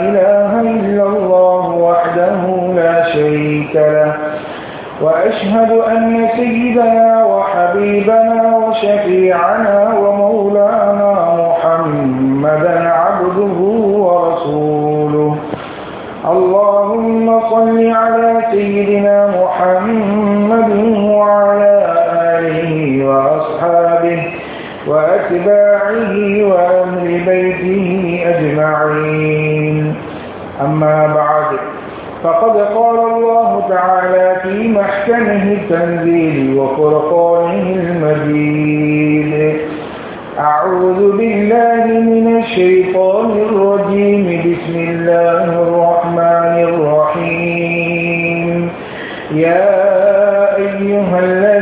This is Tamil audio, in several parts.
إله إلا الله وحده لا شريك له. وأشهد أن سيدنا وحبيبنا وشفيعنا ومولانا أما بعد فقد قال الله تعالى في محكمه التنزيل وفرقانه المجيد أعوذ بالله من الشيطان الرجيم بسم الله الرحمن الرحيم. يا أيها الذين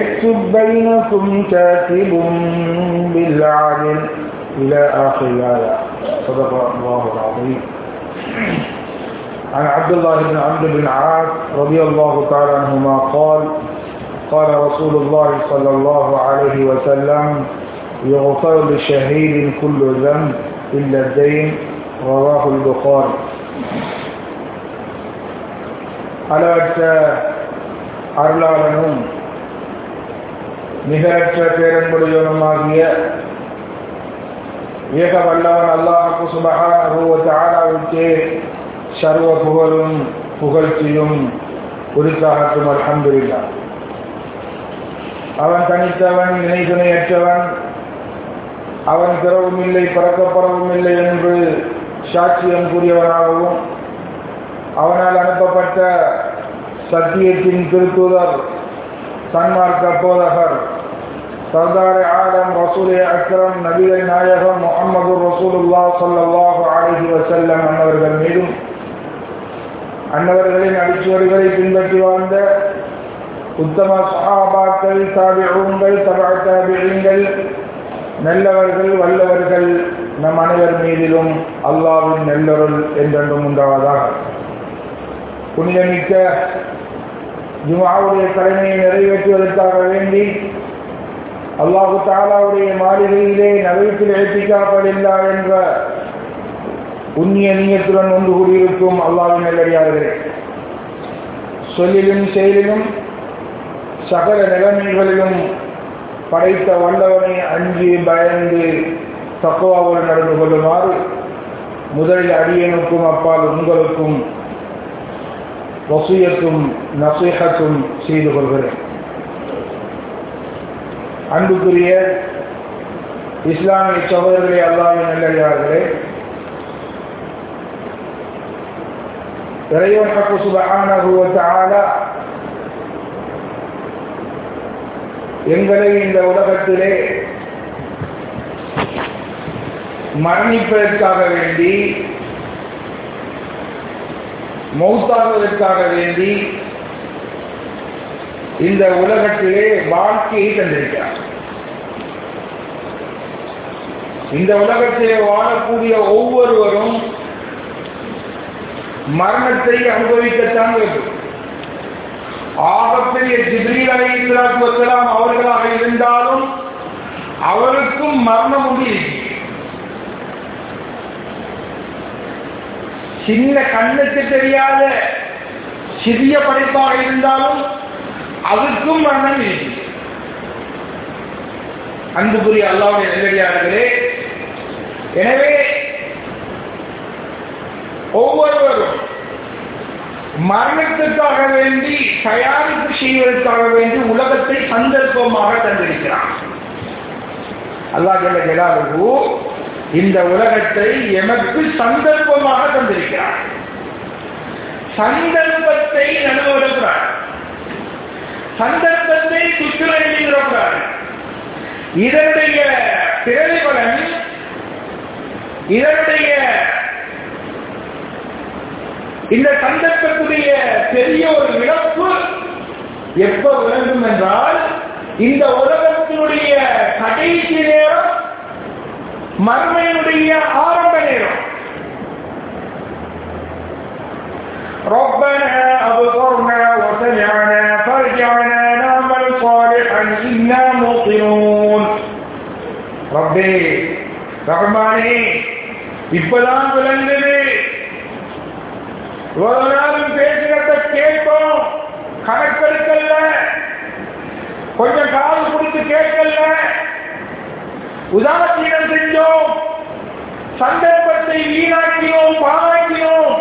يكتب بينكم كاتب بالعدل إلى آخر الآية. صدق الله العظيم. عن عبد الله بن عمرو بن عاص رضي الله تعالى عنهما قال قال رسول الله صلى الله عليه وسلم يغفر لشهيد كل ذنب إلا الدين. رواه البخاري. على أرلاء لهم நிகரற்ற பேரன்புடையவனுமாகிய ஏக வல்லவன் அல்லாஹு சுபஹானஹுவத்தாலாவுக்கே சர்வ புகழும் புகழ்ச்சியும் உரித்தாகட்டும் அல்ஹம்துலில்லா அவன் தனித்தவன் இணை துணையற்றவன் அவன் பிறவும் இல்லை பறக்கப்படவும் இல்லை என்று சாட்சியம் கூறியவனாகவும் அவனால் அனுப்பப்பட்ட சத்தியத்தின் திருத்துதர் சன்மார்க்க போதகர். சர்தார் ஆலம் ரசூலே அக்ரம் நபிகள் நாயகம் முகமது ரசூலுல்லா சல்லாஹு அலஹி வசல்லம் அன்னவர்கள் மீதும் அன்னவர்களின் அடிச்சுவடிகளை பின்பற்றி வாழ்ந்த உத்தம சஹாபாக்கள் தாபிகள் தபா தாபிகள் நல்லவர்கள் வல்லவர்கள் நம் அனைவர் மீதிலும் அல்லாவின் நல்லொருள் என்றென்றும் உண்டாவதாக. புனிதமிக்க ஜுமாவுடைய கடமையை நிறைவேற்றுவதற்காக வேண்டி அல்லாஹு தாலாவுடைய மாளிகையிலே நகைத்தில் எழுத்திக்காப்படில்லா என்ற உண்ணிய நீயத்துடன் ஒன்று கூடியிருக்கும் அல்லாவின் நல்லடியார்களே சொல்லிலும் செயலிலும் சகல நிலைமைகளிலும் படைத்த வல்லவனை அஞ்சு பயந்து தக்குவாவோடு நடந்து கொள்ளுமாறு முதலில் அடியனுக்கும் அப்பால் உங்களுக்கும் வசியத்தும் நசீகத்தும் செய்து கொள்கிறேன். அன்புக்குரிய இஸ்லாமிய சகோதரர்களே அல்லாவின் நல்லடியார்களே இறைவன் ஹக்கு சுபகான எங்களை இந்த உலகத்திலே மரணிப்பதற்காக வேண்டி மௌத்தாவதற்காக வேண்டி இந்த உலகத்திலே வாழ்க்கையை தந்திருக்கிறார். இந்த உலகத்திலே வாழக்கூடிய ஒவ்வொருவரும் மரணத்தை அனுபவிக்கத்தான் வேண்டும். ஆகப்பெரிய ஜிப்ரீல் அலை இஸ்லாத்துவலாம் அவர்களாக இருந்தாலும் அவருக்கும் மரணம் உண்டு சின்ன கண்ணுக்கு தெரியாத சிறிய படைப்பாக இருந்தாலும் அதுக்கும் மரணம் இருக்கு. அன்புக்குரிய அல்லாவுடைய நெல்லடியார்களே எனவே ஒவ்வொருவரும் மரணத்திற்காக வேண்டி தயாரிப்பு செய்வதற்காக வேண்டி உலகத்தை சந்தர்ப்பமாக தந்திருக்கிறான் அல்லாஹ் ஜல்ல இந்த உலகத்தை எமக்கு சந்தர்ப்பமாக தந்திருக்கிறார். சந்தர்ப்பத்தை நடுவடுகிறார் சந்தர்ப்பத்தை சுற்றுலா எழுதுகிறார் இதனுடைய பிரதிபலன் இதனுடைய இந்த சந்தர்ப்பத்துடைய பெரிய ஒரு இழப்பு எப்ப விளங்கும் என்றால் இந்த உலகத்தினுடைய கடைசி நேரம் மர்மையினுடைய ஆரம்ப நேரம் ربنا أبصرنا وسمعنا فارجعنا نعمل صالحا إنا موقنون ربي ரஹ்மானே இப்பதான் விளங்குது ஒரு நாளும் பேசுகிறத கேட்போம் கணக்கெடுக்கல கொஞ்சம் உதாசீனம் செஞ்சோம் சந்தர்ப்பத்தை வீணாக்கினோம் பாழாக்கினோம்.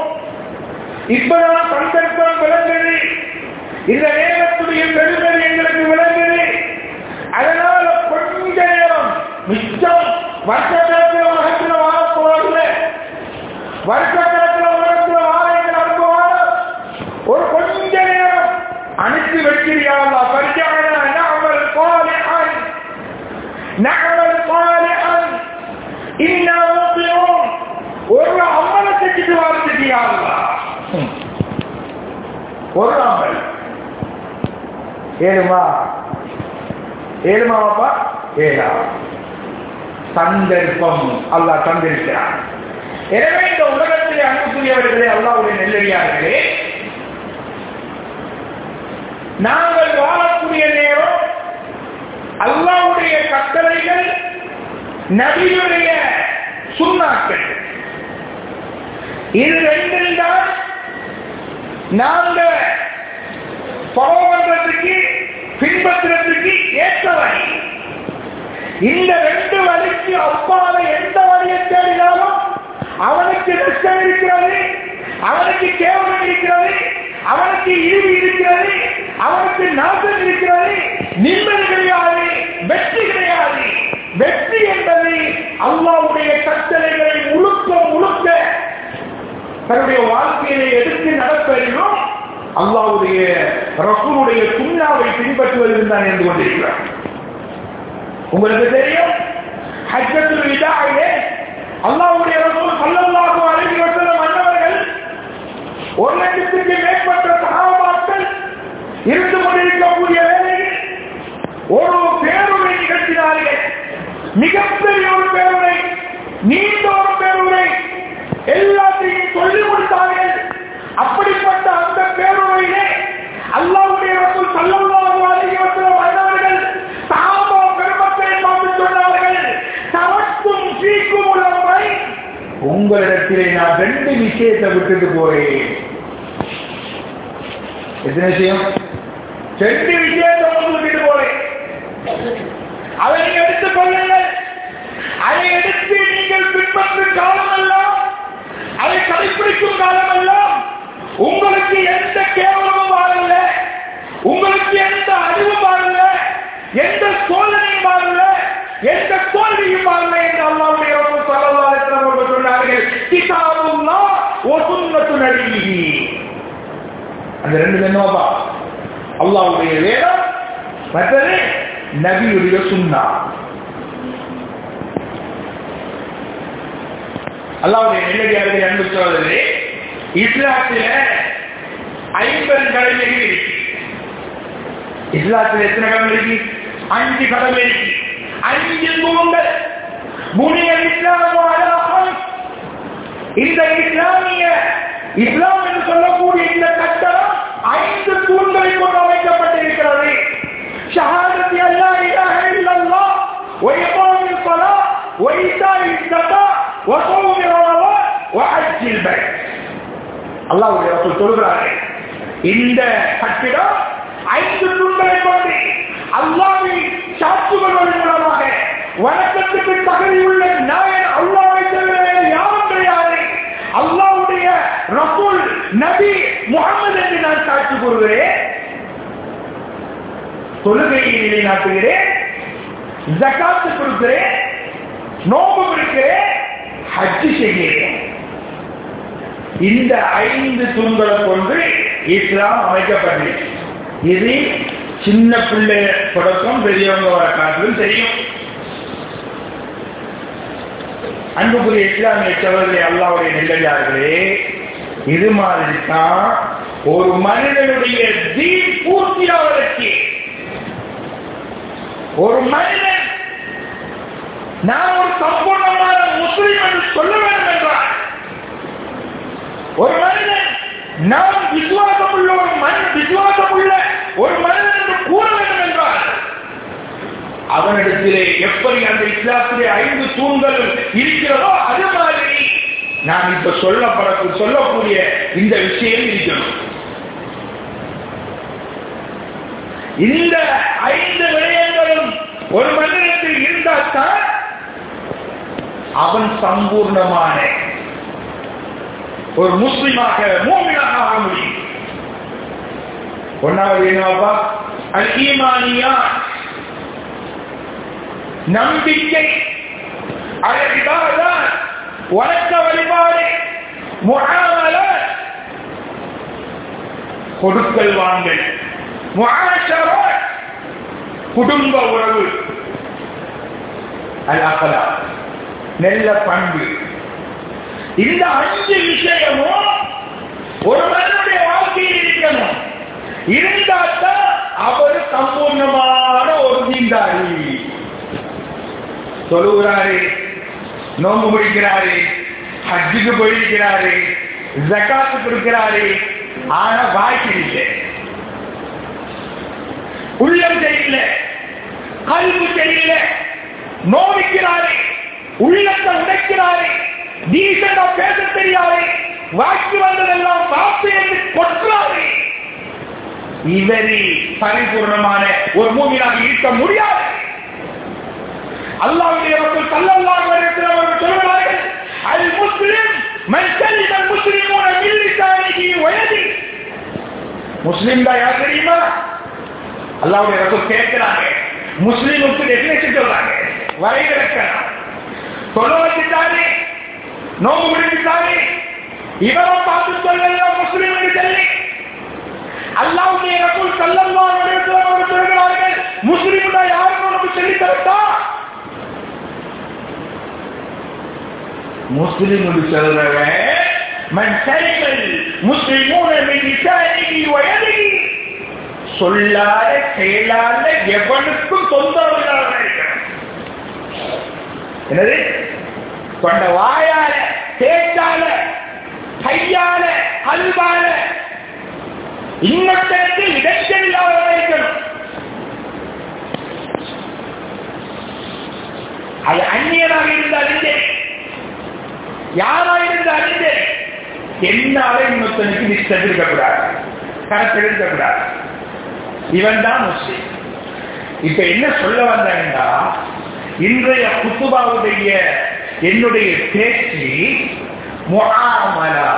இப்பதான் சந்தர்ப்பம் விளங்குது. இந்த நேரத்துடைய பெருமை எங்களுக்கு விளங்குது. அதனால கொஞ்ச நேரம் மிச்சம் வருஷ உலகத்தில் வாழ போவதில்லை வருஷக்கணக்கில் உலகத்தில் வாழ எங்கள் அனுபவம் ஒரு கொஞ்ச நேரம் அனுப்பி வைக்கிறியாளா பரிச்சான நகமல் பாலிஹன் நகமல் பாலிஹன் இன்னும் ஒரு செஞ்சுட்டு வாழ்த்துட்டியாளா ஒரு அமல் ஏழுமா ஏழுமா? பாப்பா ஏழா. சந்தர்ப்பம். அல்லாஹ் தந்திருக்கிறார் எனவே இந்த உலகத்திலே அன்புக்குரியவர்களே அல்லாவுடைய நெல்லடியார்களே நாங்கள் வாழக்கூடிய நேரம் அல்லாவுடைய கட்டளைகள் நபியுடைய சுண்ணாக்கள். இது ரெண்டில் தான் நாங்க ஃபாலோ பின்பற்றுறதுக்கு ஏற்ற வழி இந்த ரெண்டு வழிக்கு அப்பால எந்த வழியை தேடினாலும் அவனுக்கு நஷ்டம் இருக்கிறது அவனுக்கு கேவலம் இருக்கிறது அவனுக்கு இழிவு இருக்கிறது அவனுக்கு நாசம் இருக்கிறது நிம்மதி கிடையாது வெற்றி கிடையாது. வெற்றி என்பது அல்லாவுடைய கட்டளைகளை முழுக்க முழுக்க தன்னுடைய வாழ்க்கையிலே எடுத்து நடப்பதிலும் அல்லாவுடைய ரசூனுடைய சுண்ணாவை பின்பற்றுவதில் தான் இருந்து கொண்டிருக்கிறார். உங்களுக்கு தெரியும் ஹஜ்ஜத்துல் விதாயிலே அல்லாஹ்வுடைய ரசூல் ஸல்லல்லாஹு அலைஹி வஸல்லம் அன்னவர்கள் ஒரு லட்சத்துக்கு மேற்பட்ட சஹாபாக்கள் இருந்து கொண்டிருக்கக்கூடிய வேளையில் ஒரு பேருரை நிகழ்த்தினார்கள் மிகப்பெரிய ஒரு பேருரை நீண்ட ஒரு பேருரை எல்லாத்தையும் சொல்லி கொடுத்தார்கள் அப்படிப்பட்ட அந்த பேருரையிலே அல்லாஹ்வுடைய ரசூல் ஸல்லல்லாஹு அலைஹி வஸல்லம் அன்னவர்கள் சஹாபா பெருமக்களை பார்த்து சொன்னார்கள் தவக்கும் சீக்கும் உலகை உங்களிடத்திலே நான் ரெண்டு விஷயத்தை விட்டுட்டு போறேன். எத்தனை விஷயம்? ரெண்டு விஷயத்தை விட்டுட்டு போறேன். அதை நீங்க எடுத்துக் கொள்ளுங்கள். அதை எடுத்து நீங்கள் பின்பற்றும் காலமெல்லாம் அதை கடைபிடிக்கும் காலமெல்லாம் உங்களுக்கு எந்த கேவலமும் வாழல உங்களுக்கு எந்த அறிவும் வாழல எந்த சோதனையும் வாழல எந்த தோல்வியும் அல்ல என்று அல்லாவுடைய அவர்கள் சொன்னார்கள். கிதாபுல்லாஹ் வ சுன்னத்து நடிகி அந்த ரெண்டு என்னவா அல்லாஹ்வுடைய வேதம் மற்றது நபியுடைய சுன்னா. அல்லாவுடைய நெல்லடியார்கள் அன்பு சோதரே இஸ்லாத்தில ஐம்பது கடமைகள் இருக்கு. இஸ்லாத்தில் எத்தனை கடமை இருக்கு? அஞ்சு கடமை இருக்கு. அறிஞர்கள் பூமிய இஸ்லாம் இந்த இஸ்லாமிய இஸ்லாம் என்று சொல்லக்கூடிய இந்த கட்டம் ஐந்து தூண்களை கொண்டு அமைக்கப்பட்டிருக்கிறது شهادتي أن لا إله إلا الله وإقام الصلاة وإيتاء الزكاة وصوم رمضان وحج البيت. الله يرسل تلقى عليه. إن ده حج ده عيش الدنيا அல்லாஹ்வை சாட்சிகளுடன் மூலமாக வணக்கத்துக்கு உள்ள நாயன் அல்லாவை தவிர யாரும் கிடையாது. அல்லாவுடைய ரசூல் நபி முகமது என்று நான் சாட்சி கூறுகிறேன். தொழுகையை நிலைநாட்டுகிறேன். ஜக்காத்து கொடுக்கிறேன். நோம்பு இருக்கிறேன். ஹஜ்ஜு செய்கிறேன். இந்த ஐந்து தூண்களை கொண்டு இஸ்லாம் அமைக்கப்பட்டது இது சின்ன பிள்ளை தொடக்கம் பெரியவங்க வர காட்டிலும் தெரியும். அன்புக்குரிய இஸ்லாமிய சவர்களே அல்லாவுடைய நெல்லடியார்களே இது மாதிரி தான் ஒரு மனிதனுடைய தீன் பூர்த்தியாவதற்கு ஒரு மனிதன் நான் ஒரு சம்பூர்ணமான முஸ்லீம் என்று சொல்ல வேண்டும் என்றார் ஒரு மனிதன் நாம் விசுவாசம் உள்ள ஒரு மனிதன் விசுவாசம் உள்ள ஒரு மனிதன் என்று கூற வேண்டும் என்றார் அவனிடத்திலே எப்படி அந்த இஸ்லாத்திலே ஐந்து தூண்கள் இருக்கிறதோ அது மாதிரி நான் இப்ப சொல்லப்பட சொல்லக்கூடிய இந்த விஷயம் இருக்கணும் இந்த ஐந்து விடயங்களும் ஒரு மனிதத்தில் இருந்தால்தான் அவன் சம்பூர்ணமான ஒரு முஸ்லிமாக மூமியாக ஆக முடியும். ஒன்னாவது என்னவாப்பா அல் ஈமானியா நம்பிக்கை. அழகிதான் வழக்க வழிபாடு. முகாமல. கொடுக்கல் வாங்கல். குடும்ப உறவு. அல் நல்ல பண்பு. இந்த அஞ்சு விஷயமும் ஒரு மனிதனுடைய வாழ்க்கையில் இருக்கணும். இருந்தால்தான் அவர் சம்பூர்ணமான ஒரு நீந்தாரி சொல்லுகிறாரு நோம்பு முடிக்கிறாரு ஹஜ்ஜுக்கு போயிருக்கிறாரு ஜக்காத்து கொடுக்கிறாரு ஆனா வாய்க்கு இல்லை. உள்ளம் தெரியல கல்வி தெரியல நோவிக்கிறாரு உள்ளத்தை உடைக்கிறாரு டீசெண்டா பேச தெரியாது வாக்கி வந்ததெல்லாம் பார்த்து என்று கொற்றாரு இவரி பரிபூர்ணமான ஒரு மூமியாக இருக்க முடியாது. அல்லாவுடைய மக்கள் தள்ளல்லாக அலைஹி சொல்கிறார்கள் அல் முஸ்லிம் மன் சலிம அல் முஸ்லிமூன முஸ்லிம் தான் யார் தெரியுமா? அல்லாவுடைய ரசூல் கேட்கிறாங்க முஸ்லிமுக்கு டெபினேஷன் சொல்றாங்க வரைவிலக்கணம் சொல்ல வச்சுட்டாரு நோம்பு முடிச்சுட்டாரு இவரை பார்த்து சொல்லல முஸ்லிம் சொல்லி. அல்லாவுடைய ரசூல் சல்லல்லாஹு அலைஹி வஸல்லம் சொல்கிறார்கள் முஸ்லிம் தான் யாருன்னு உனக்கு சொல்லி தரட்டா முஸ்லிம் சொல்றவன் மன் சரிகள் முஸ்லிமூன மின் சொல்லாத செயலால எவனுக்கும் தொந்தரவு என்னது? கொண்ட வாயால பேச்சால கையால கல்வால இன்னொருத்தருக்கு இடைச்சல் இல்லாத இருக்கணும் அது அந்நியராக இருந்தால் இல்லை யாராயிருந்து இருந்தாலும் சரி என்னால இன்னொருத்தனுக்கு நிச்சயம் இருக்கக்கூடாது இருக்கக்கூடாது இவன் தான் முஸ்லீம் இப்ப என்ன சொல்ல வந்தேன்னா இன்றைய குத்துபாவுடைய என்னுடைய பேச்சு முகாமலா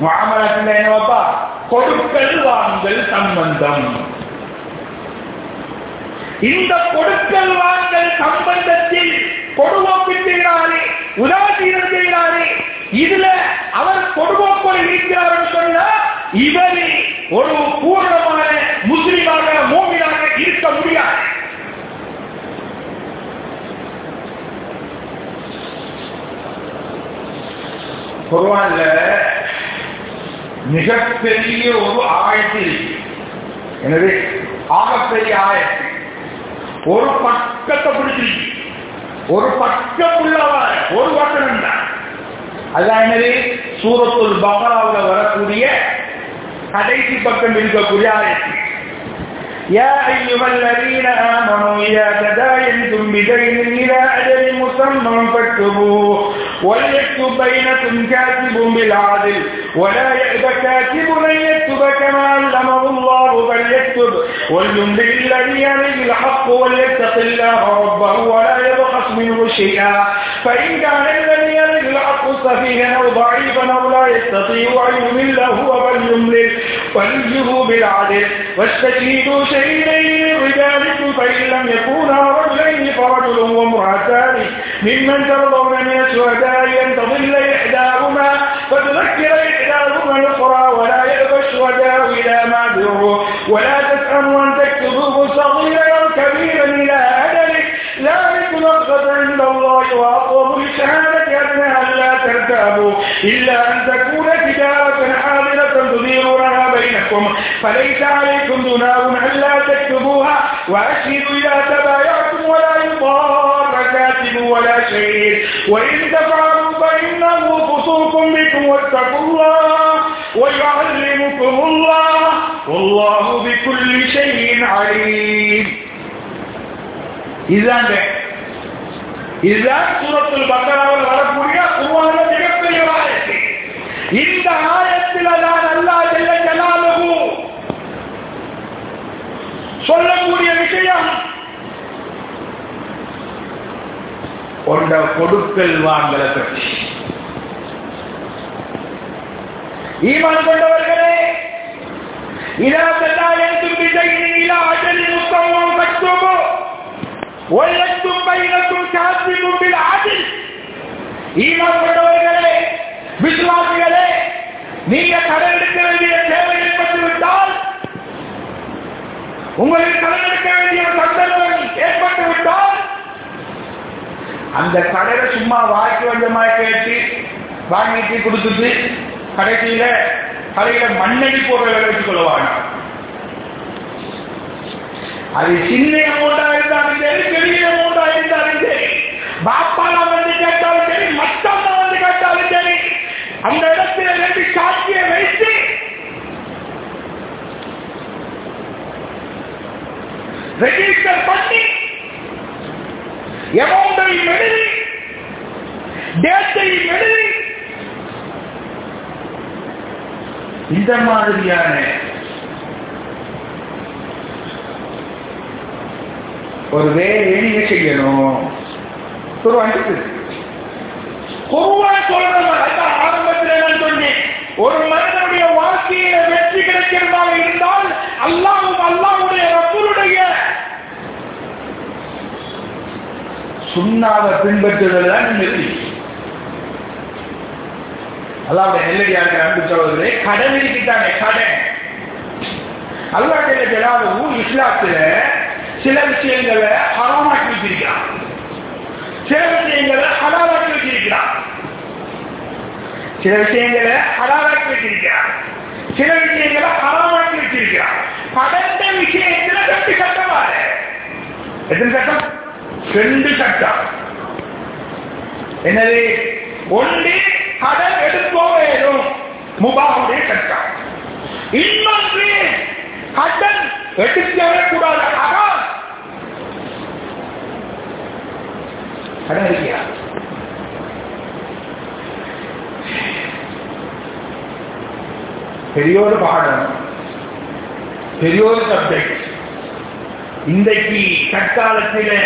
முகாமலா என்னவாப்பா? கொடுக்கல் வாங்கல் சம்பந்தம். இந்த கொடுக்கல் வாங்கல் சம்பந்தத்தில் கொடுவோப்பிட்டுகிறாரே உதாசீனம் செய்கிறாரே இதுல அவர் கொடுவோப்போல் இருக்கிறார் சொன்னா இவரை ஒரு பூர்ணமான முஸ்லிமாக மோமியாக இருக்க முடியாது. குர்வான்ல மிகப்பெரிய ஒரு ஆயத்து எனவே ஆகப்பெரிய ஆயத்து. ஒரு பக்கத்தை பிடிச்சிருக்கு. ஒரு பக்கம் உள்ளவர் ஒரு வசனம் தான் அதான் என்னது சூரத்துல் பகராவில் வரக்கூடிய கடைசி பக்கம் இருக்கக்கூடிய ஆயத்து يا أيها الذين آمنوا إذا تداينتم بدين إلى أجل مسمى فاكتبوه وليكتب بينكم كاتب بالعدل. ولا يأب كاتب أن يكتب كما علمه الله فليكتب وليملل الذي عليه الحق وليتق الله ربه ولا يبخس منه شيئا. فإن كان الذي سفيها أو ضعيفا أو لا يستطيع أن يمل هو فليملل وليه بالعدل. واستشهدوا شهيدين من رجالكم فإن لم يكونا رجلين فرجل وامرأتان. ممن ترضون من الشهداء أن تضل إحداهما فتذكر إحداهما الأخرى ولا يأبى الشهداء إلى ما بروا ولا إلا أن تكون تجارة حاضرة تديرونها بينكم. فليس عليكم جناح ألا تكتبوها. وأشهدوا إذا تبايعتم ولا يضار كاتب ولا شيء وإن تفعلوا فإنه فسوق بكم واتقوا الله ويعلمكم الله. والله بكل شيء عليم. إذا إذا سورة البقرة والعرب مريا قرآن இந்த ஆயத்தில் தான் அல்லா ஜெல்ல ஜலாலுகு சொல்லக்கூடிய விஷயம் கொண்ட கொடுக்கல் வாங்கல பற்றி. ஈமான் கொண்டவர்களே இதா தட்டாயத்தும் விஜயின் இலா அஜலின் உத்தமம் கட்டுமோ? ஒல்லத்தும் பைனத்தும் சாத்திமும் பில் ஆதில் ஈமான் கொண்டவர்களே விசுவாசிகளே நீங்க கடன் எடுக்க வேண்டிய தேவை ஏற்பட்டு விட்டால் உங்களுக்கு கடன் எடுக்க வேண்டிய சந்தர்ப்பம் ஏற்பட்டு விட்டால் அந்த கடனை சும்மா வாய்க்கு வந்தமா கேட்டு வாங்கிட்டு கொடுத்துட்டு கடைசியில கடையில மண்ணடி போடுற வேலை வச்சு கொள்வாங்க. அது சின்ன அமௌண்டா இருந்தாலும் சரி பெரிய அமௌண்டா இருந்தாலும் சரி பாப்பால அந்த இடத்துல வேண்டி சாட்சியை வைத்து ரெஜிஸ்டர் பண்ணி அமௌண்டையும் எழுதி டேட்டையும் எழுதி இந்த மாதிரியான ஒரு வேலையை நீங்க செய்யணும். ஒரு அனுப்பு பொதுவா சொல்றேன் ஆரம்பத்தில் நான் சொன்னேன். ஒரு மனிதனுடைய வாழ்க்கையில வெற்றி கிடைக்கிறதாக இருந்தால் அல்லாவும் அல்லாவுடைய ரப்பருடைய சுண்ணாவை பின்பற்றுதல் தான் வெற்றி. அல்லாவுடைய நெல்லடியாக அன்பு சொல்வதிலே கடன் இருக்கிட்டாங்க கடன். அல்லாஹ் ஜலாலும் இஸ்லாத்துல சில விஷயங்களை ஹராமாக்கி வச்சிருக்கிறான். சில விஷயங்களை ஹலாலாக்கி வச்சிருக்கிறான். சில விஷயங்களை ஹலாலாக்கி வச்சிருக்கிறான். சில விஷயங்களை ஹராமாக்கி வச்சிருக்கிறான். கடந்த விஷயத்துல ரெண்டு சட்டம் எத்தனை சட்டம்? ரெண்டு சட்டம். என்னது? ஒன்று கடன் எடுக்கோ வேணும். முபாவுடைய சட்டம். இன்னொன்று கடன் எடுக்கவே கூடாது. அதான் கடன் இருக்கிறார் பெரியோரு பாடம் பெரியோர் சப்ஜெக்ட் இன்றைக்கு தற்காலத்தில்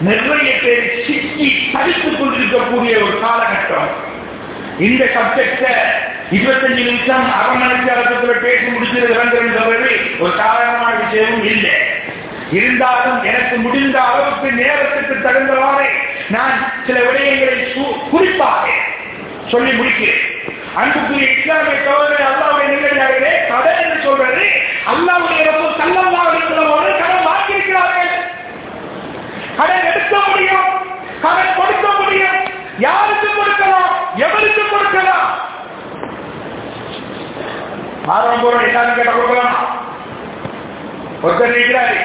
நிறைய பேர் சிக்கி படித்துக் கொண்டிருக்கக்கூடிய ஒரு காலகட்டம். இந்த சப்ஜெக்ட இருபத்தஞ்சு நிமிஷம் அரை மணி நேரத்துல பேசி முடிச்சிருக்கிறது ஒரு சாதாரணமான விஷயமும் இல்லை. இருந்தாலும் எனக்கு முடிந்த அளவுக்கு நேரத்துக்கு தகுந்தவாறு நான் சில விடயங்களை குறிப்பாக சொல்லி முடிக்கிறேன். அன்புக்குரிய இஸ்லாமிய சோதனை அல்லாவுடைய நிலையாகவே கடன் என்று சொல்றது அல்லாவுடைய கல்லல்லா இருக்கிறவங்க கடன் வாங்கியிருக்கிறார்கள். கடன் எடுக்க முடியும் கடன் கொடுக்க முடியும். யாருக்கு கொடுக்கலாம் எவருக்கு கொடுக்கலாம்? ஆரம்பம் போறோம் எல்லாரும் கேட்ட கொடுக்கலாம்? ஒருத்தர் இருக்கிறாரு.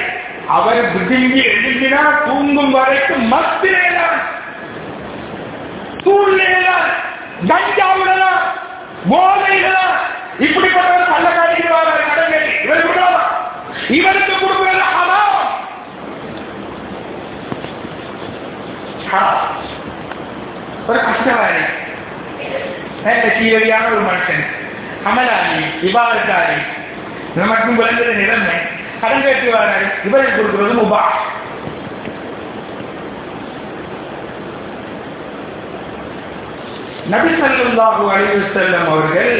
அவர் விடுங்கி எழுந்தினா தூங்கும் வரைக்கும் மத்திலேதான் சூழ்நிலைதான் கஞ்சாவுடலாம் போதைகளா இப்படிப்பட்டவர் நல்ல காட்டிக்கிறார் கடன் இவர் கொடுக்கலாம் இவருக்கு கொடுக்கிறது ஹராம். ஒரு கஷ்டவாரி நல்ல ஒரு மனுஷன். அமலாளி விவாதத்தாரி நமக்கும் விளங்குற நிலைமை கடன் கேட்டுவார்கள் இவரை கொடுக்கிறது முபா. நபி சல்லாஹு அலைவு செல்லம் அவர்கள்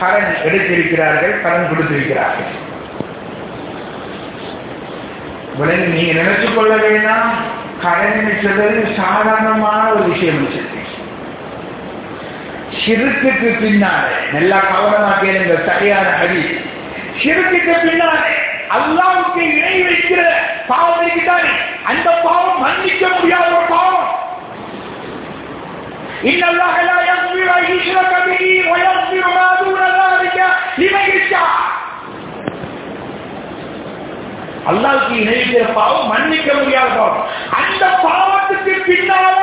கடன் எடுத்திருக்கிறார்கள் கடன் கொடுத்திருக்கிறார்கள். விளங்கி நீங்க நினைச்சு கொள்ள வேண்டாம். கடன் சொல்றது சாதாரணமான ஒரு விஷயம் சிறுக்குக்கு பின்னாலே நல்லா கவனமா இருந்த சரியான அடி. சிறுக்குக்கு பின்னாலே அல்லாவுக்கு இணை வைக்கிற பாவம் இருக்குதானே அந்த பாவம் மன்னிக்க முடியாத ஒரு பாவம் إن الله لا يغفر أن يشرك به ويغفر ما دون ذلك لمن يشاء அல்லாவுக்கு இணைக்கிற பாவம் மன்னிக்க முடியாத பாவம் அந்த பாவத்துக்கு பின்னால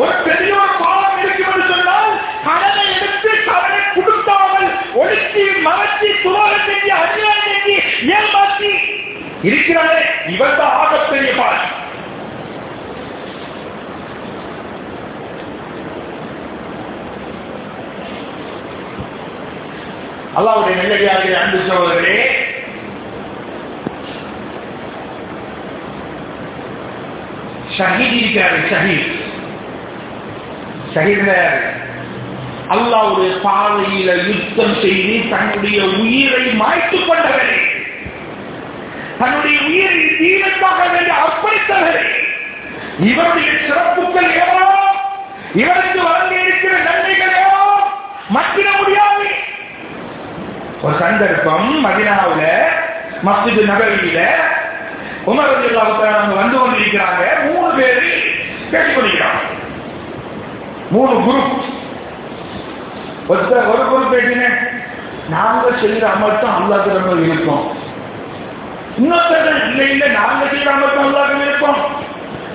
ஒரு பெரிய ஒரு பாவம் கொடுக்காமல் ஒடுக்கி மறைச்சி துரோகம் செஞ்சு அநியாயம் செஞ்சு ஏமாற்றி இருக்கிறாரே இவர் தான் ஆகப்பெரிய பாவம் அல்லாவுடைய நல்லடியாக அன்பு சகோதரர்களே ஷஹீத் இருக்கிறாரு ஷஹீத். ஷஹீத் அல்லாவுடைய பாதையில யுத்தம் செய்து தன்னுடைய உயிரை மாய்த்துக் கொண்டவரே. தன்னுடைய உயிரை தீனத்தாக வேண்டி அர்ப்பணித்தவரே. இவருடைய சிறப்புகள் ஏவோ இவருக்கு வழங்கி இருக்கிற நன்மைகள் ஏவோ மற்றிட முடியாது. ஒரு சந்தர்ப்பம் மதினாவுல மஸ்ஜித் நகரில உமர் அவங்க வந்து கொண்டிருக்கிறாங்க. மூணு பேரு பேசிக் கொண்டிருக்கிறாங்க. மூணு குரூப் ஒருத்தர் ஒரு குரூப் நாங்க செய்யற அமர்த்தம் அல்லாத நம்ம இருக்கோம் இல்லை இல்லை நாங்க செய்யற அமர்த்தம் அல்லாத இருப்போம்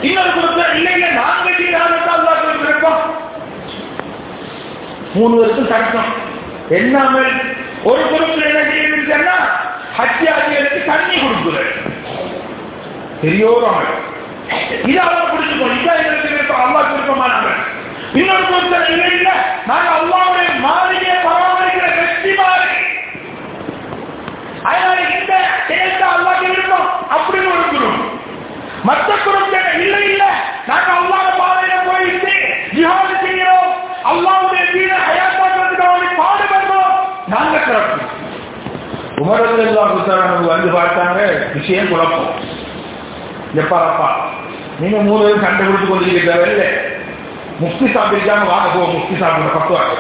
இன்னொரு குரூப் இல்லை இல்லை நாங்க செய்யற அமர்த்தம் அல்லாத இருப்போம் மூணு பேருக்கும் சட்டம் என்ன ஒரு குரூப்ல என்ன செய்யுதுன்னா ஹத்தியாதிகளுக்கு தண்ணி கொடுக்குறது பெரியோர் அமல். இது பிடிச்சுக்கோ இதான் எங்களுக்கு விருப்பம். அல்லாஹ் விருப்பமானவன் இன்னொரு பொருத்தம் இல்லை இல்ல நாங்க அல்லாவுடைய மாளிகையை பராமரிக்கிற வெற்றி மாறி அதனால இந்த செயல்தான் அல்லாஹ் அப்படின்னு ஒரு குரு. மற்ற குருக்கள் இல்லை நாங்க அல்லாஹ் பாதையில போயிட்டு ஜிஹாது செய்கிறோம். அல்லாவுடைய வீர அயாத்தாக்கிறதுக்கு பாடுபடுறோம். நாங்க சிறப்பு உமரது எல்லாம் வந்து பார்த்தாங்க விஷயம் குழப்பம். எப்பா அப்பா நீங்க மூணு பேரும் சண்டை முஃப்தி கொண்டிருக்கிறார் இல்ல வாங்க போ முக்தி சாப்பிட பத்துவாங்க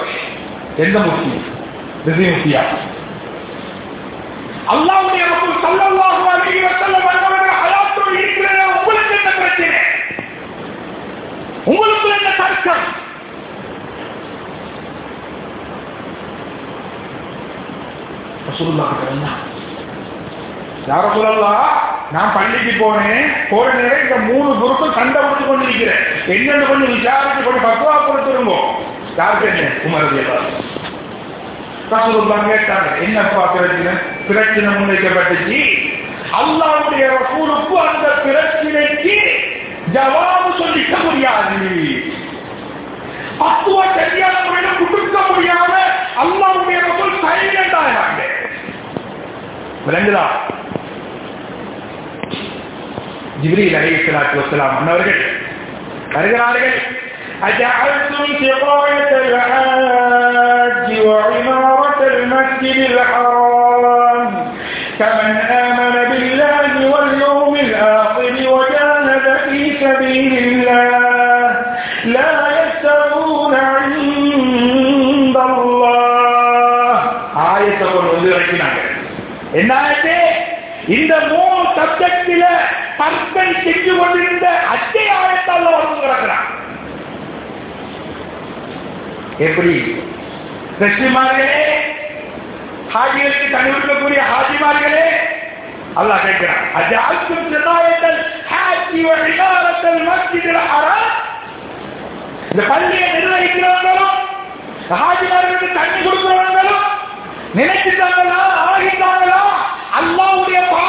எந்த முஃப்தி திசை முஃப்தியா அல்லாவுடைய மக்கள் சல்லல்லாஹு அலைஹி வஸல்லம் வந்தவர்கள் ஹயாத்தோடு இருக்கிறது உங்களுக்கு என்ன பிரச்சனை உங்களுக்கு என்ன தர்க்கம் ரசூலுல்லாஹ் என்ன யார சொல்லலாம் நான் பள்ளிக்கு போனேன். போற நேரம் இந்த மூணு பொருட்கள் சண்டை போட்டு கொண்டிருக்கிறேன் என்னென்னு கொஞ்சம் விசாரிச்சு கொஞ்சம் பக்குவா கொடுத்துருங்க யாருக்கு என்ன? குமரதியா கேட்டாங்க என்னப்பா பிரச்சனை? பிரச்சனை முன்வைக்கப்பட்டுச்சு. அல்லாவுடைய ரசூலுக்கு அந்த பிரச்சனைக்கு ஜவாபு சொல்லிக்க முடியாது. பக்குவ சரியான முறையில கொடுக்க முடியாம அல்லாவுடைய ரசூல் சைலண்ட் ஆகிறாங்க விளங்குதா? ஜிப்ரீல் அலைஹிஸ்ஸலாத்து வஸ்ஸலாம் அன்னவர்கள் வருகிறார்கள் أجعلتم سقاية الحاج وعمارة المسجد الحرام كمن آمن بالله واليوم الآخر وجاهد في سبيل الله لا يستوون عند الله آية வந்து வைக்கிறாங்க என்ன ஆயிட்டு இந்த மூணு சப்ஜெக்டில பர்சை செஞ்சு கொண்டிருந்த அச்சை ஆயத்தால் வந்து கிடக்கிறான் எப்படி? கிருஷ்ணிமார்களே ஹாஜிகளுக்கு தனிவிக்கக்கூடிய ஹாஜிமார்களே அல்லாஹ் கேட்கிறான் அஜால்கும் சின்னாயத்தல் ஹாஜி வழிகாரத்தல் மஸ்ஜிதில் ஹராம். இந்த பள்ளியை நிர்வகிக்கிறவங்களும் ஹாஜிமார்களுக்கு தண்ணி கொடுக்கிறவங்களும் நினைச்சிட்டாங்களா ஆகிட்டாங்களா அல்லாவுடைய பா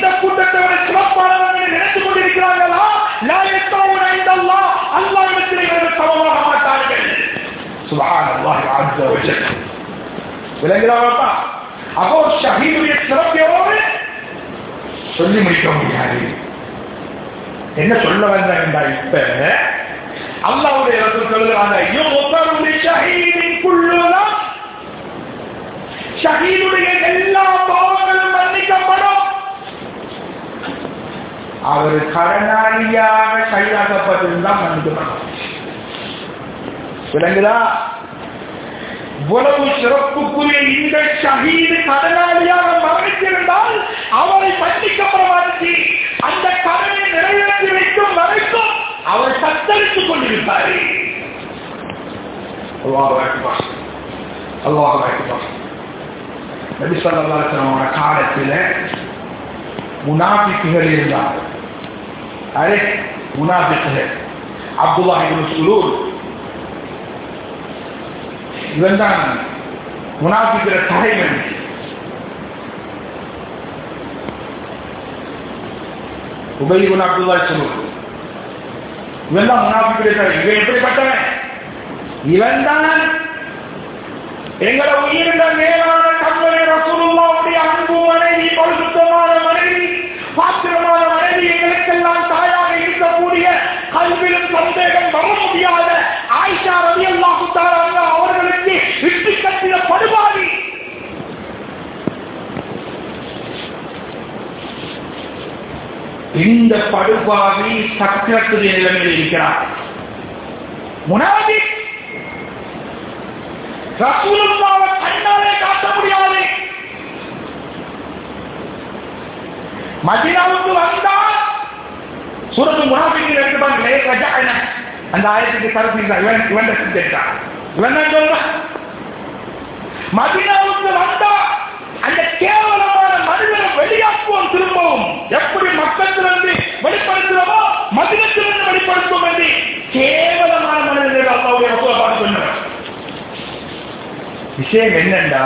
இந்த கூட்டத்தோட சிறப்பானவர்கள் நினைத்துக் கொண்டிருக்கிறார்களா? லாயத்தோடு ஐந்தல்லா இவர்கள் சமமாக மாட்டார்கள். சுபஹான் அல்லாஹ் அஸ்ஸ வஜல். அப்போ ஷஹீதுடைய சொல்லி முடிக்க முடியாது. என்ன சொல்ல வந்தாங்க இப்ப அல்லாவுடைய ரசூல் சொல்லுகிறாங்க ஷஹீதின் குல்லுலாம் ஷஹீதுடைய எல்லா பாவங்களும் மன்னிக்கப்படும் அவர் கடனாளியாக கையாக்கப்பட்டிருந்தால் மன்னிக்கப்படும். விளங்குதா? இவ்வளவு சிறப்புக்குரிய இந்த ஷஹீது கடனாளியாக மரணித்திருந்தால் அவரை மன்னிக்கப்பட மாற்றி அந்த கடனை நிறைவேற்றி வைக்கும் வரைக்கும் அவர் சத்தரித்து முடிவெடுத்துக் காலத்தில் அல்லாஹ் இருந்தார்கள். அக்பர் நபி ஸல்லல்லாஹு அலைஹி வஸல்லம் காலத்தில் முனாஃபிக்குகள் இருந்தார்கள் அரே முனாஃபிக்குகள் அப்துல்லாஹ் இவன் தான் முனாஃபிக்கிற தலைவன் உபயோகம் அப்துல்லா இவன் தான் முனாஃபிக்கிற தலைவன் இவன் எப்படிப்பட்டவன் இவன் தான் எங்களை உயிரிழந்த மேலான கல்விலும் சந்தேகம் வர முடியாத ஆயிஷா ரவி அல்லாஹு அவர்களுக்கு இட்டு கட்டிய படுபாடி இந்த படுபாவி சக்கரத்துடைய நிலைமையில் இருக்கிறார். முனாதி ரசூலுல்லாவை கண்ணாலே காட்ட முடியாது. மதினாவுக்கு வந்தால் சூரத்து முனாபிக்கு எடுத்துப்பாங்களே ரஜாயன அந்த ஆயத்துக்கு கருத்து இவன் இவன் செஞ்சிருக்கான் இவன் தான் மதினாவுக்கு வந்தா அந்த கேவலமான மனிதனை வெளியாக்குவோம் திரும்பவும். எப்படி மக்களிலிருந்து வெளிப்படுத்துகிறோமோ மதினத்திலிருந்து வெளிப்படுத்துவோம் என்று கேவலமான மனிதர்கள் அல்லாவுடைய ரசூலை பார்த்து சொன்னவர் விஷயம் என்னண்டா?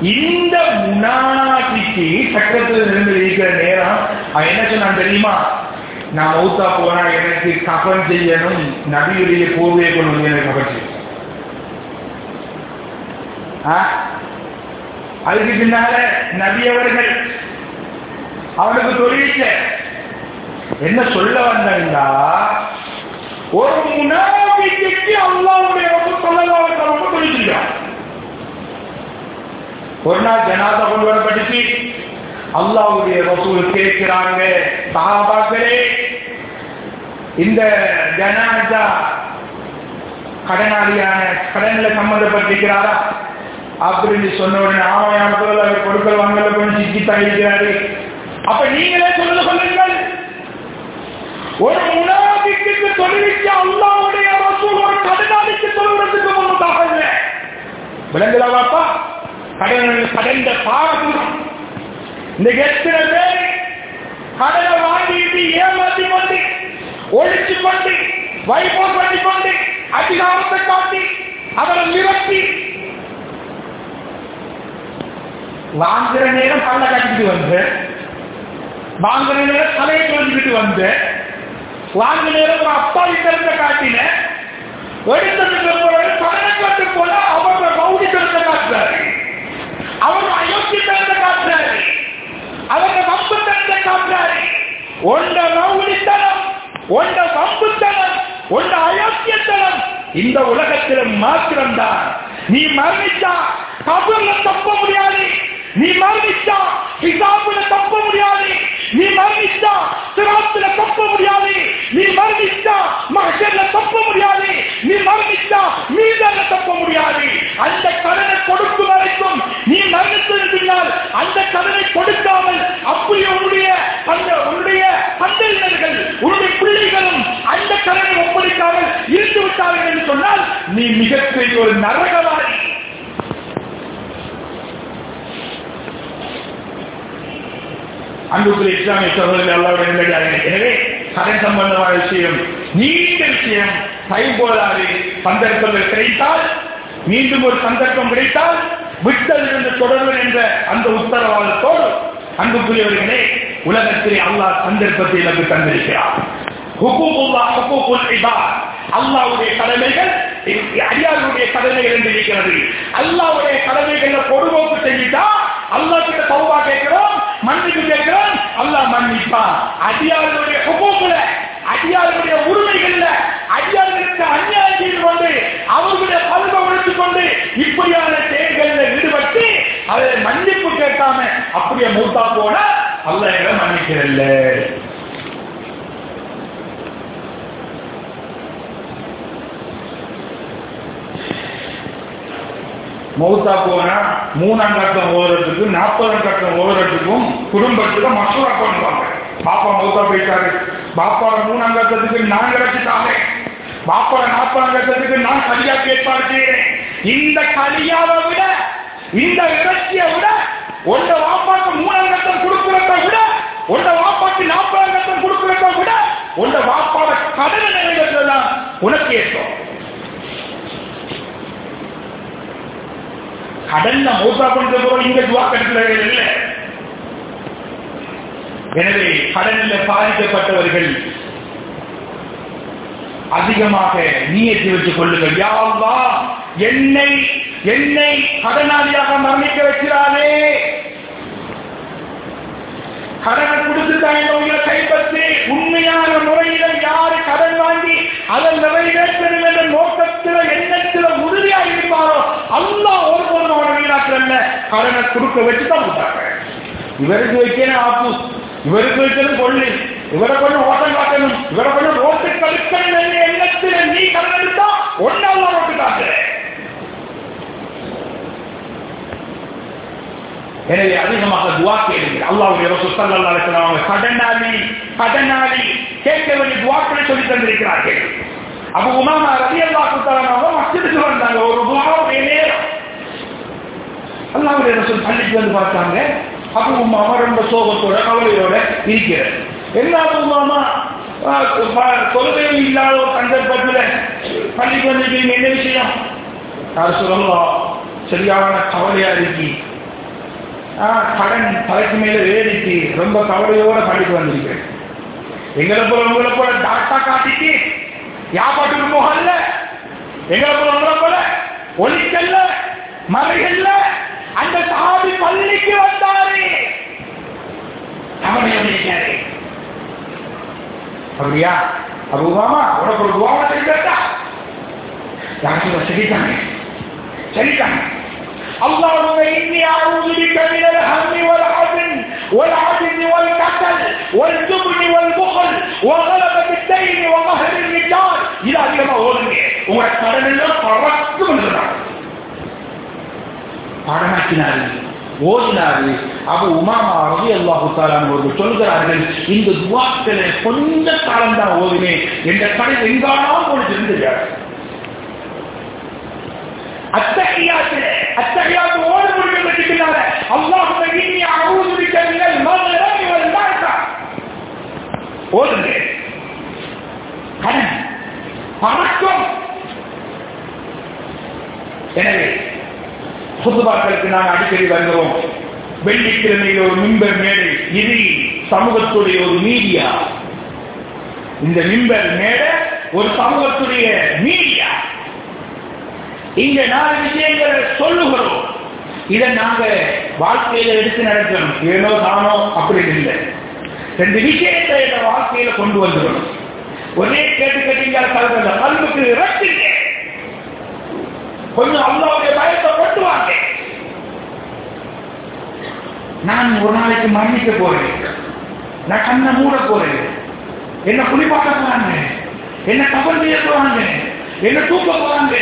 இந்த முனாபிக்கு சக்கரத்தில் இருந்து இருக்கிற நேரம் அவன் என்ன சொன்னான் தெரியுமா? நான் மௌத்தா போனா எனக்கு கபன் செய்யணும் நபியுடைய போர்வையை கொண்டு வந்து எனக்கு கபன் செய்யணும். அதுக்கு பின்னால நபி அவர்கள் அவனுக்கு தொழில என்ன சொல்ல வந்தா ஒரு முனாபிக்கு அல்லாவுடைய சொல்லலாம் தொழிச்சிருக்கான் ஒரு நாள் ஜனாதா கொண்டு வரப்பட்டுச்சு. அல்லாவுடைய ரசூல் கேட்கிறாங்க சகாபாக்களே இந்த ஜனாதா கடனாளியான கடன்ல சம்பந்தப்பட்டிருக்கிறாரா அப்படின்னு சொன்ன உடனே ஆமையான அவர் கொடுக்கல் வாங்கல கொஞ்சம் சிக்கி இருக்கிறாரு. அப்ப நீங்களே சொல்ல சொல்லுங்கள். ஒரு முனாபிக்கு தொழிலுக்கு அல்லாவுடைய ரசூல் ஒரு கடனாளிக்கு சொல்றதுக்கு முன்னதாக இல்லை. விளங்குதா பாப்பா? கடன் கடந்த பாவம் இந்த எத்தனை பேர் கடனை வாங்கிட்டு ஏமாத்தி கொண்டு ஒழிச்சு கொண்டு வைபோ பண்ணி கொண்டு அதிகாரத்தை காட்டி அவரை நிரப்பி வாங்குற நேரம் பல்ல கட்டிட்டு வந்து வாங்குற நேரம் தலையை வந்துட்டு வந்து வாங்குற நேரம் ஒரு அப்பா இருக்கிறத காட்டின எடுத்ததுக்கு பிறகு கடனை கட்டு போல அவங்க மௌடி திறந்த காட்டுறாரு அவங்க அயோக்கிய திறந்த காட்டுறாரு அவங்க வம்பு திறந்த காட்டுறாரு ஒன்ற ரவுடித்தனம் ஒன்ற வம்புத்தனம் ஒன்ற அயோக்கியத்தனம் இந்த உலகத்தில் மாத்திரம்தான். நீ மரணிச்சா கபூர்ல தப்ப முடியாது. நீ மரணிச்சா ஹிசாபுல தப்ப முடியாது. நீ மரணிச்சா சிராத்துல தப்ப முடியாது. நீ மரணிச்சா மகர்ல தப்ப முடியாது. நீ மரணிச்சா மீதான தப்ப முடியாது. அந்த கடனை கொடுக்கும் வரைக்கும் நீ மரணித்தது பின்னால் அந்த கடனை கொடுக்காமல் அப்படி உன்னுடைய அந்த உன்னுடைய சந்தையினர்கள் உன்னுடைய பிள்ளைகளும் அந்த கடனை ஒப்படைக்காமல் இருந்து விட்டார்கள் என்று சொன்னால் நீ மிகப்பெரிய ஒரு நரகவாதி. அன்புக்குரிய இஸ்லாமிய சகோதரர்கள் அல்லாவுடைய நிலையாக எனவே கடன் சம்பந்தமான விஷயம் நீண்ட விஷயம் கைபோலாது சந்தர்ப்பங்கள் கிடைத்தால் மீண்டும் ஒரு சந்தர்ப்பம் கிடைத்தால் விட்டதிலிருந்து தொடர்பு என்ற அந்த உத்தரவாதத்தோடு அன்புக்குரியவர்களே உலகத்திலே அல்லாஹ் சந்தர்ப்பத்தை எனக்கு தந்திருக்கிறார். அல்லாவுடைய கடமைகள் அடியாருடைய கடமைகள் என்று இருக்கிறது. அல்லாவுடைய கடமைகள் பொறுப்போக்கு செஞ்சுட்டா அல்லா கிட்ட தௌபா கேட்கிறோம் மன்னிப்பு கேட்கிறோம் அல்லாஹ் மன்னிப்பான். அடியாருடைய ஹுகூக்குல அடியாருடைய உரிமைகள்ல அடியார்களுக்கு அநியாயம் செய்து கொண்டு அவர்களுடைய பல்பை உழைத்துக் கொண்டு இப்படியான செயல்களில் ஈடுபட்டு அதை மன்னிப்பு கேட்காம அப்படியே மூத்தா போனா அல்ல மன்னிக்கிறல்ல மௌத்தா போனா மூணாம் கட்டம் ஓடுறதுக்கும் நாற்பதாம் கட்டம் ஓடுறதுக்கும் குடும்பத்துல மசூரா பண்ணுவாங்க. பாப்பா மௌத்தா போயிட்டாரு. பாப்பாவை மூணாம் கட்டத்துக்கு நான் கிடைச்சிட்டாங்க பாப்பாவை நாற்பதாம் கட்டத்துக்கு நான் சரியா ஏற்பாடு செய்யறேன் இந்த கலியாவை விட இந்த இறைச்சியை விட உண்ட வாப்பாக்கு மூணாம் கட்டம் கொடுக்கிறத விட உண்ட வாப்பாக்கு நாற்பதாம் கட்டம் கொடுக்கிறத விட உண்ட வாப்பாவை கடனை நிறைவேற்றதான் உனக்கு ஏற்றம் கடல்ல மௌத்தா பண்ற போது இங்க துவா கட்டல இல்லை. எனவே கடனில் பாதிக்கப்பட்டவர்கள் அதிகமாக நீயத்தி வச்சுக் கொள்ளுங்கள். யாவா என்னை என்னை கடனாளியாக மரணிக்க வைக்கிறாரே கடனை கொடுத்துட்டாங்க கைப்பற்றி உண்மையான முறையில யாரு கடன் வாங்கி அதன் நிறைவேற்றணும் என்ற நோக்கத்தில் எண்ணத்தில் செய்வாரோ அல்லா ஒரு பொருள் அவனை வீணாக்கல கடனை கொடுக்க வச்சு தான் கொடுத்தாங்க இவருக்கு வைக்கணும் ஆப்பு இவருக்கு வைக்கணும் கொள்ளி இவரை கொண்டு ஓட்டம் காட்டணும் இவரை கொண்டு ரோட்டு கழிக்கணும் என்ற எண்ணத்தில் நீ கடன் எடுத்தா ஒன்னால ரோட்டு காட்டு எனவே அதிகமாக துவா கேளுங்க அல்லாவுடைய சுத்தங்கள் நடக்கிறாங்க கடனாளி கடனாளி கேட்க வேண்டிய துவாக்களை சொல்லி தந்திருக்கிறார்கள். அபு உமாமா ரலியல்லாஹு தஆலா அவங்க மஸ்ஜிதுக்கு வந்தாங்க ஒரு துவாவுடைய நேரம் அல்லாவுடைய ரசூல் பள்ளிக்கு வந்து பார்த்தாங்க அபு உமாமா ரொம்ப சோகத்தோட கவலையோட இருக்கிற என்ன அபு உமாமா கொள்கையும் இல்லாத ஒரு சந்தர்ப்பத்தில் பள்ளிக்கு வந்திருக்கீங்க என்ன விஷயம் யார் சொல்லலாம் சரியான கவலையா இருக்கி கடன் தலைக்கு மேல ஏறிச்சு ரொம்ப கவலையோட பள்ளிக்கு வந்திருக்கிறேன் எங்களை போல உங்களை போல டாக்டா காட்டிட்டு யாபாட்டு முகல்ல எங்களுக்கு உணரப்பல ஒலிக்கல்ல மறைகள்ல அந்த சாதி பள்ளிக்கு வந்தாரு. அப்படியா? அபூபாமா உனக்கு ஒரு துவாவை செஞ்சா யாருக்கு செஞ்சிட்டாங்க செஞ்சிட்டாங்க அல்லாஹ் இன்னி அவுது பிக மினல் ஹம்மி வல் ஹசன் والعجز والكسل والجبن والبخل وغلبة الدين وقهر الرجال إلى அதிகமா ஓடுங்க உங்க கடன் எல்லாம் பறக்கும் பாடமாக்கினாரு ஓதினாரு அப்ப உமாமா ரவி அல்லாஹு அவர்கள் சொல்கிறார்கள் இந்த துவாக்களை கொஞ்ச காலம் தான் ஓதினேன் என்ற கடை எங்காலும் போய் இருந்துகிறார் அத்தகையாத்திலே அத்தகையாத்து ஓடு முடிவு இருக்கிறார اللهم இன்னி அவுது بك من المغرب மாட்டா ஓடுங்க கடன் பணக்கம். எனவே சுத்துபாக்களுக்கு நாங்கள் அடிக்கடி வருகிறோம். வெள்ளிக்கிழமையில் ஒரு மிம்பர் மேடை இது சமூகத்துடைய ஒரு மீடியா. இந்த மிம்பர் மேடை ஒரு சமூகத்துடைய மீடியா. இங்க நாலு விஷயங்களை சொல்லுகிறோம். இதை நாங்க வாழ்க்கையில எடுத்து நடக்கணும். ஏனோ தானோ அப்படி இல்லை. ரெண்டு விஷயத்தை இந்த வாழ்க்கையில கொண்டு வந்துடணும் ஒரே கேட்டு கேட்டீங்க கலந்த கல்விக்கு இறக்குங்க கொஞ்சம் அல்லாவுடைய பயத்தை கொண்டு வாங்க. நான் ஒரு நாளைக்கு மன்னிக்க போறேன். நான் கண்ணை மூட போறேன். என்ன குளிப்பாட்ட போறாங்க? என்ன கபல் செய்ய போறாங்க? என்ன தூக்க போறாங்க?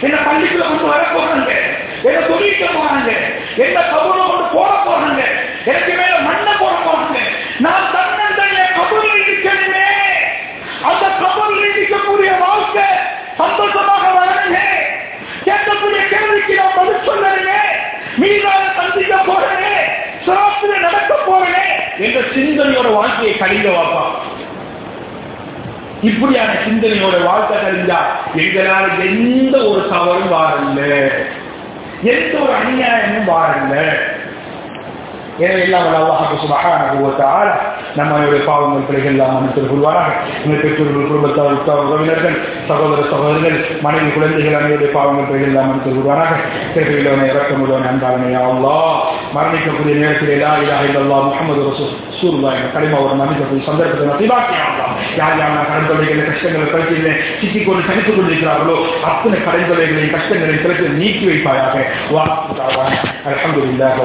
என்ன பள்ளிக்குள்ள கொண்டு வர போறாங்க? என்ன சொல்லிக்க போறாங்க. என்ன கபூரை கொண்டு போட போறாங்க. எனக்கு மேல மண்ணை போட போறாங்க. நான் தன்னந்தனிய கபூரில் இருக்கணுமே அந்த கபூரில் இருக்கக்கூடிய வாழ்க்கை சந்தோஷமாக வரணுங்க கேட்கக்கூடிய கேள்விக்கு நான் பதில் சொல்லணுமே. மீதான சந்திக்க போறேனே. சிறப்பில் நடக்க போறேனே. என்ற சிந்தனையோட வாழ்க்கையை கழிந்த வாப்பா. இப்படியான சிந்தனையோட வாழ்க்கை கழிந்தா எங்களால் எந்த ஒரு தவறும் வாரல்ல எந்த ஒரு அநியாயமும் வாரல்ல எனவே எல்லாம் அல்லாஹ் சுபஹானஹு வ தஆலா நம்மளுடைய பாவங்கள் பிள்ளைகள் எல்லாம் மன்னித்து கொள்வாராக எங்கள் பெற்றோர்கள் குடும்பத்தார் உற்றார் உறவினர்கள் சகோதர சகோதரர்கள் மனைவி குழந்தைகள் அனைவருடைய பாவங்கள் பிள்ளைகள் எல்லாம் மன்னித்து கொள்வாராக தேவையில்லவனை இறக்கமுள்ளவனை அன்பாளனை அல்லாஹ். மரணிக்கக்கூடிய நேரத்தில் எல்லா இதாக இல்லல்லாஹ் முகமது ரசூல் சூருல்லா என்ற கடிமா ஒரு மன்னிக்கக்கூடிய சந்தர்ப்பத்தை நசிபாக்கியாகலாம் யார் யார் நான் கடன் தொலைகளை கஷ்டங்களை பிரச்சனை சிக்கிக் கொண்டு சகித்துக் கொண்டிருக்கிறார்களோ அத்தனை கடன் தொலைகளையும் கஷ்டங்களையும் பிறகு நீக்கி வைப்பாயாக. வா அலமதுல்லாஹ்